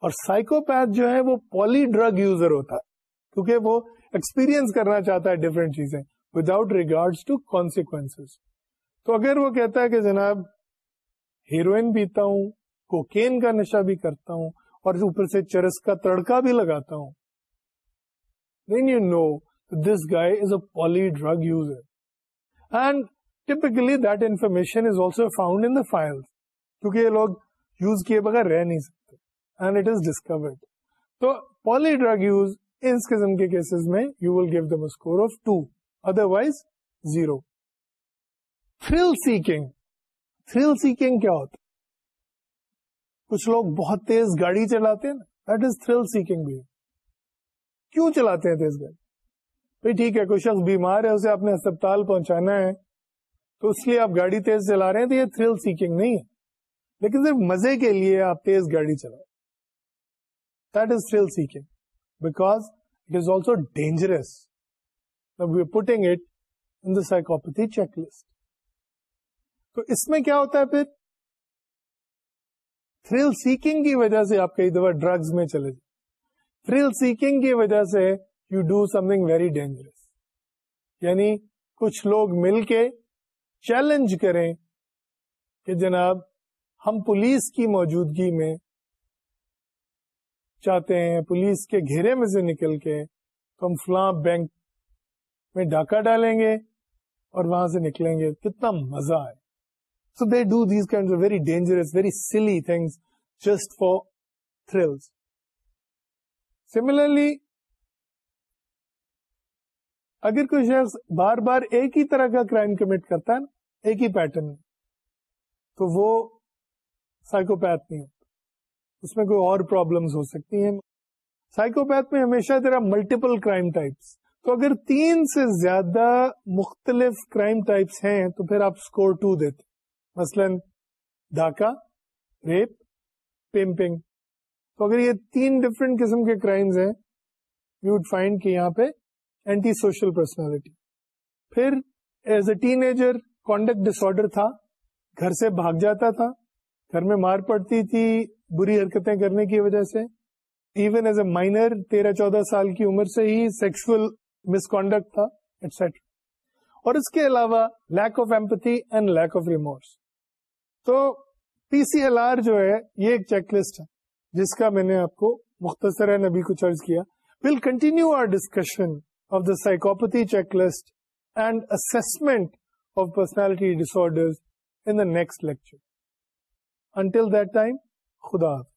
اور سائیکوپیتھ جو ہے وہ پالی ڈرگ یوزر ہوتا ہے کیونکہ وہ ایکسپیرینس کرنا چاہتا ہے ڈفرینٹ چیزیں وداؤٹ ریگارڈ ٹو کانسیکوینس تو اگر وہ کہتا ہے کہ جناب ہیروئن پیتا ہوں کوکین کا نشہ بھی کرتا ہوں اور اوپر سے چرس کا تڑکا بھی لگاتا ہوں then you know this guy is a poly drug user and typically information is also found in file کیونکہ یہ لوگ یوز کیے بغیر رہ نہیں سکتے اینڈ اٹ از ڈسکورڈ تو پالی ڈرگ یوز اس قسم کے کیسز میں you will give the score of two otherwise zero thrill seeking thrill seeking کیا ہوتا کچھ لوگ بہت تیز گاڑی چلاتے ہیں نا دیٹ از تھرل سیکنگ بھی کیوں چلاتے ہیں تیز گاڑی بھائی ٹھیک ہے کوئی شخص بیمار ہے اسے اپنے اسپتال پہنچانا ہے تو اس لیے آپ گاڑی تیز چلا رہے ہیں تو یہ تھرل سیکنگ نہیں ہے لیکن صرف مزے کے لیے آپ تیز گاڑی چلا that is thrill seeking because it is also dangerous we putting it in check list تو اس میں کیا ہوتا ہے پھر تھرل سیکنگ کی وجہ سے آپ کئی دفعہ ڈرگز میں چلے جائیں تھرل سیکنگ کی وجہ سے you do something very dangerous یعنی کچھ لوگ مل کے چیلنج کریں کہ جناب ہم پولیس کی موجودگی میں چاہتے ہیں پولیس کے گھیرے میں سے نکل کے تو ہم فلاں بینک میں ڈاکہ ڈالیں گے اور وہاں سے نکلیں گے کتنا مزہ آئے so they do these kinds of very dangerous very silly things just for thrills. Similarly اگر کوئی شخص بار بار ایک ہی طرح کا کرائم کمٹ کرتا ہے نا ایک ہی پیٹرن تو وہ سائیکوپیتھ نہیں ہوتا اس میں کوئی اور پرابلمس ہو سکتی ہیں سائیکوپیتھ میں ہمیشہ تیرا ملٹیپل کرائم ٹائپس تو اگر تین سے زیادہ مختلف کرائم ٹائپس ہیں تو پھر آپ اسکور ٹو دیتے مثلاً ڈاکہ ریپ پیمپنگ تو اگر یہ تین ڈفرنٹ قسم کے کرائمز ہیں یو ووڈ فائنڈ کہ یہاں پہ اینٹی سوشل پرسنالٹی پھر as a teenager conduct disorder تھا گھر سے بھاگ جاتا تھا گھر میں مار پڑتی تھی بری حرکتیں کرنے کی وجہ سے ایون ایز اے مائنر تیرہ چودہ سال کی عمر سے ہی سیکسل کانڈکٹ تھا ایٹسٹرا اور اس کے علاوہ lack of empathy and lack of remorse تو پی سی ایل آر جو ہے یہ ایک چیک لسٹ ہے جس کا میں نے آپ کو مختصر ہے نبی کو چرچ کیا will continue our discussion of the psychopathy check list and assessment of personality disorder in the next lecture until that time خدا حافظ